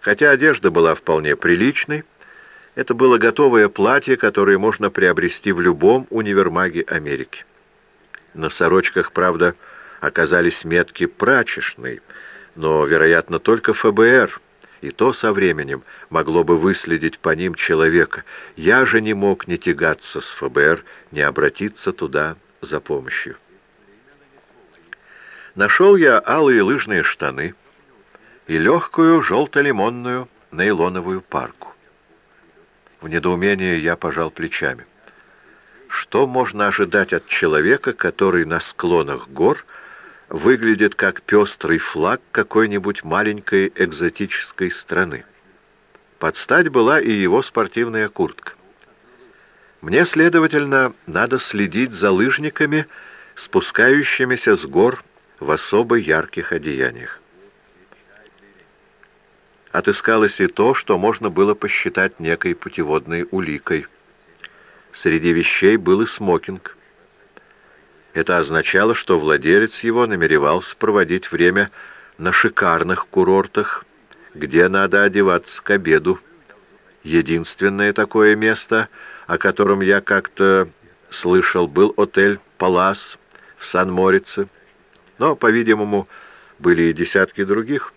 Хотя одежда была вполне приличной, это было готовое платье, которое можно приобрести в любом универмаге Америки. На сорочках, правда, оказались метки прачечной, но, вероятно, только ФБР, и то со временем могло бы выследить по ним человека. Я же не мог не тягаться с ФБР, не обратиться туда за помощью. Нашел я алые лыжные штаны и легкую желто-лимонную нейлоновую парку. В недоумении я пожал плечами. Что можно ожидать от человека, который на склонах гор выглядит как пестрый флаг какой-нибудь маленькой экзотической страны? Под стать была и его спортивная куртка. Мне, следовательно, надо следить за лыжниками, спускающимися с гор в особо ярких одеяниях. Отыскалось и то, что можно было посчитать некой путеводной уликой. Среди вещей был и смокинг. Это означало, что владелец его намеревался проводить время на шикарных курортах, где надо одеваться к обеду. Единственное такое место, о котором я как-то слышал, был отель «Палас» в Сан-Морице, но, по-видимому, были и десятки других.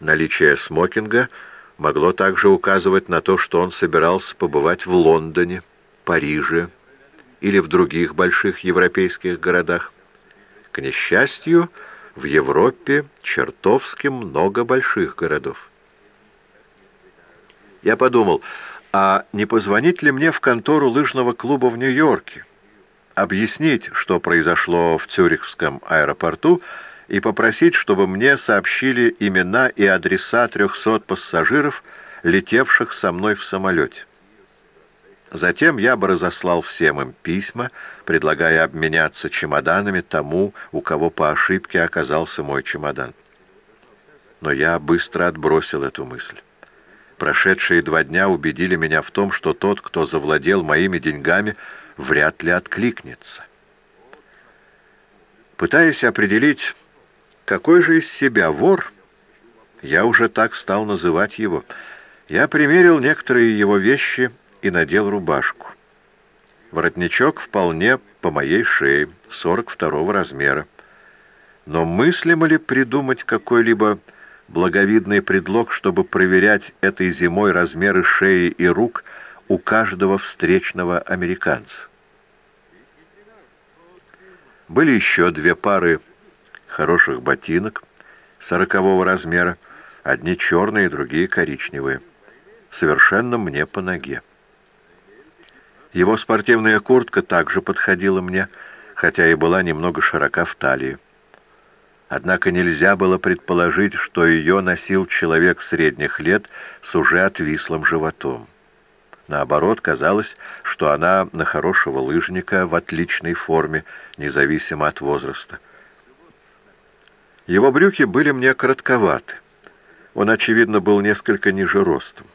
Наличие смокинга могло также указывать на то, что он собирался побывать в Лондоне, Париже или в других больших европейских городах. К несчастью, в Европе чертовски много больших городов. Я подумал, а не позвонить ли мне в контору лыжного клуба в Нью-Йорке? объяснить, что произошло в Цюрихском аэропорту, и попросить, чтобы мне сообщили имена и адреса 300 пассажиров, летевших со мной в самолете. Затем я бы разослал всем им письма, предлагая обменяться чемоданами тому, у кого по ошибке оказался мой чемодан. Но я быстро отбросил эту мысль. Прошедшие два дня убедили меня в том, что тот, кто завладел моими деньгами, вряд ли откликнется. Пытаясь определить, какой же из себя вор, я уже так стал называть его, я примерил некоторые его вещи и надел рубашку. Воротничок вполне по моей шее, 42 размера. Но мыслимо ли придумать какой-либо благовидный предлог, чтобы проверять этой зимой размеры шеи и рук у каждого встречного американца? Были еще две пары хороших ботинок сорокового размера, одни черные, другие коричневые, совершенно мне по ноге. Его спортивная куртка также подходила мне, хотя и была немного широка в талии. Однако нельзя было предположить, что ее носил человек средних лет с уже отвислым животом. Наоборот, казалось, что она на хорошего лыжника в отличной форме, независимо от возраста. Его брюки были мне коротковаты. Он, очевидно, был несколько ниже ростом.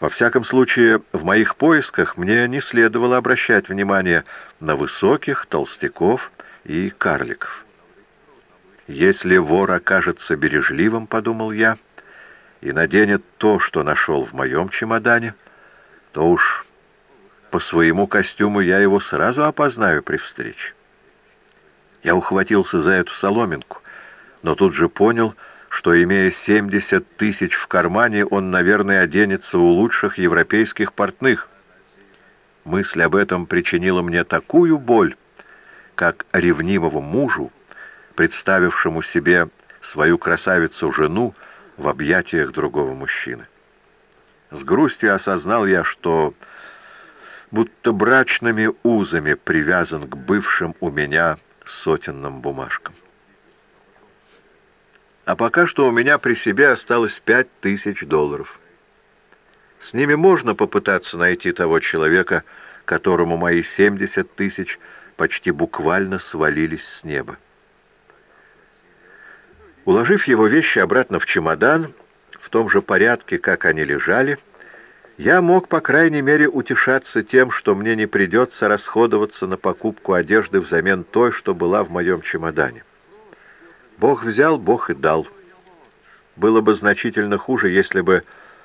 Во всяком случае, в моих поисках мне не следовало обращать внимание на высоких, толстяков и карликов. «Если вор окажется бережливым, — подумал я, — и наденет то, что нашел в моем чемодане, — то уж по своему костюму я его сразу опознаю при встрече. Я ухватился за эту соломинку, но тут же понял, что, имея 70 тысяч в кармане, он, наверное, оденется у лучших европейских портных. Мысль об этом причинила мне такую боль, как ревнивому мужу, представившему себе свою красавицу-жену в объятиях другого мужчины. С грустью осознал я, что будто брачными узами привязан к бывшим у меня сотенным бумажкам. А пока что у меня при себе осталось пять тысяч долларов. С ними можно попытаться найти того человека, которому мои семьдесят тысяч почти буквально свалились с неба. Уложив его вещи обратно в чемодан, в том же порядке, как они лежали, я мог, по крайней мере, утешаться тем, что мне не придется расходоваться на покупку одежды взамен той, что была в моем чемодане. Бог взял, Бог и дал. было бы значительно хуже, если бы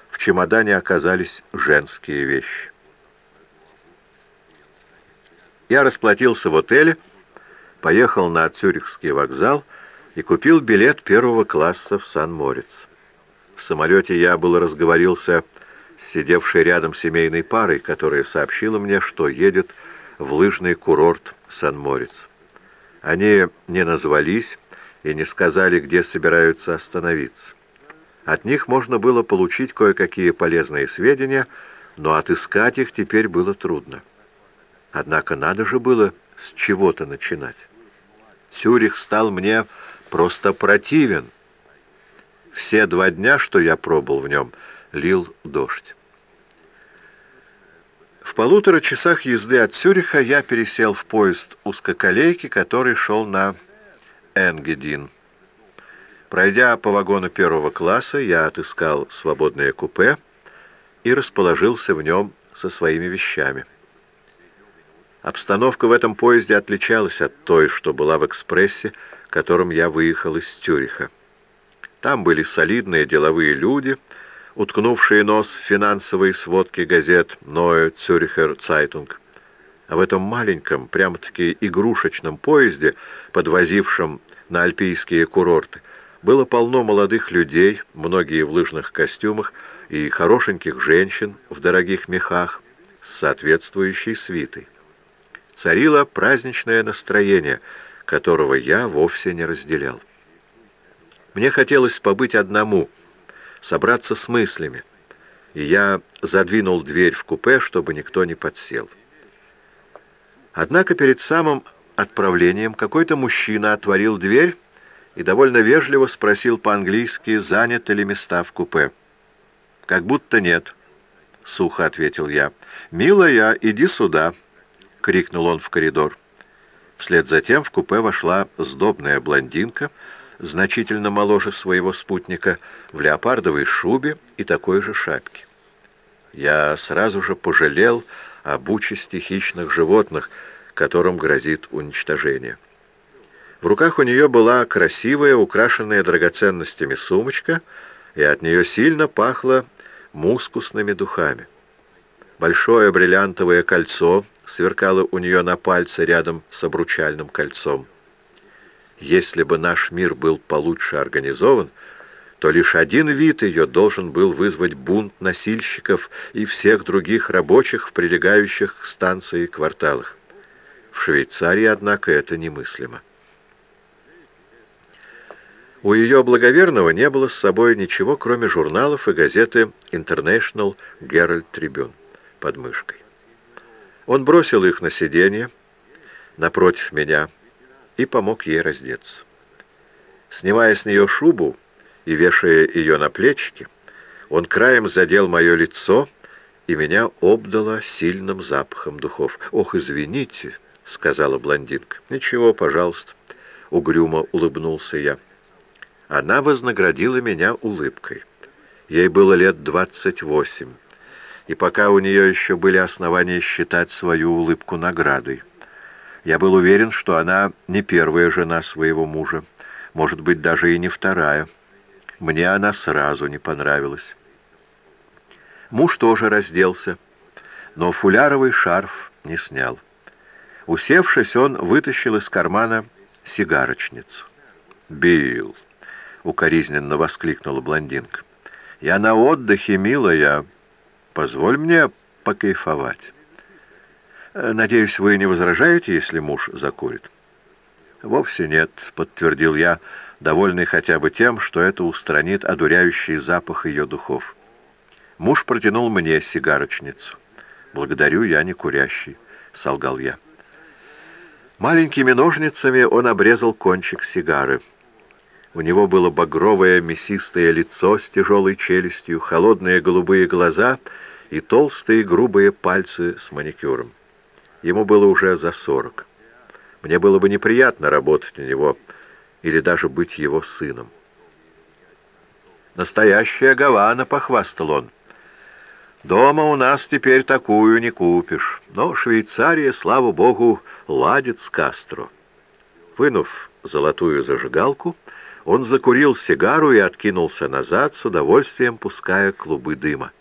в чемодане оказались женские вещи. Я расплатился в отеле, поехал на Цюрихский вокзал и купил билет первого класса в Сан-Морец. В самолете я был разговорился с сидевшей рядом семейной парой, которая сообщила мне, что едет в лыжный курорт Сан-Морец. Они не назвались и не сказали, где собираются остановиться. От них можно было получить кое-какие полезные сведения, но отыскать их теперь было трудно. Однако надо же было с чего-то начинать. Цюрих стал мне просто противен. Все два дня, что я пробыл в нем, лил дождь. В полутора часах езды от Цюриха я пересел в поезд узкоколейки, который шел на Энгедин. Пройдя по вагону первого класса, я отыскал свободное купе и расположился в нем со своими вещами. Обстановка в этом поезде отличалась от той, что была в экспрессе, которым я выехал из Тюриха. Там были солидные деловые люди, уткнувшие нос в финансовые сводки газет «Neue Zürcher Zeitung». А в этом маленьком, прямо-таки игрушечном поезде, подвозившем на альпийские курорты, было полно молодых людей, многие в лыжных костюмах, и хорошеньких женщин в дорогих мехах с соответствующей свитой. Царило праздничное настроение, которого я вовсе не разделял. Мне хотелось побыть одному, собраться с мыслями, и я задвинул дверь в купе, чтобы никто не подсел. Однако перед самым отправлением какой-то мужчина отворил дверь и довольно вежливо спросил по-английски, заняты ли места в купе. «Как будто нет», — сухо ответил я. «Милая, иди сюда», — крикнул он в коридор. Вслед за тем в купе вошла сдобная блондинка, значительно моложе своего спутника, в леопардовой шубе и такой же шапке. Я сразу же пожалел об участи хищных животных, которым грозит уничтожение. В руках у нее была красивая, украшенная драгоценностями сумочка, и от нее сильно пахло мускусными духами. Большое бриллиантовое кольцо сверкало у нее на пальце рядом с обручальным кольцом. Если бы наш мир был получше организован, то лишь один вид ее должен был вызвать бунт носильщиков и всех других рабочих в прилегающих к станции кварталах. Швейцарии, однако, это немыслимо. У ее благоверного не было с собой ничего, кроме журналов и газеты International Herald Tribune под мышкой. Он бросил их на сиденье напротив меня и помог ей раздеться. Снимая с нее шубу и вешая ее на плечики, он краем задел мое лицо, и меня обдало сильным запахом духов. «Ох, извините», — сказала блондинка. «Ничего, пожалуйста», — угрюмо улыбнулся я. Она вознаградила меня улыбкой. Ей было лет двадцать восемь, и пока у нее еще были основания считать свою улыбку наградой. Я был уверен, что она не первая жена своего мужа, может быть, даже и не вторая. Мне она сразу не понравилась. Муж тоже разделся, но фуляровый шарф не снял. Усевшись, он вытащил из кармана сигарочницу. «Билл!» укоризненно воскликнула блондинка. «Я на отдыхе, милая. Позволь мне покайфовать. Э, надеюсь, вы не возражаете, если муж закурит?» «Вовсе нет», — подтвердил я, довольный хотя бы тем, что это устранит одуряющий запах ее духов. Муж протянул мне сигарочницу. «Благодарю, я не курящий», — солгал я. Маленькими ножницами он обрезал кончик сигары. У него было багровое мясистое лицо с тяжелой челюстью, холодные голубые глаза и толстые грубые пальцы с маникюром. Ему было уже за сорок. Мне было бы неприятно работать у него или даже быть его сыном. «Настоящая Гавана», — похвастал он. «Дома у нас теперь такую не купишь, но Швейцария, слава богу, ладит с Кастро». Вынув золотую зажигалку, Он закурил сигару и откинулся назад, с удовольствием пуская клубы дыма.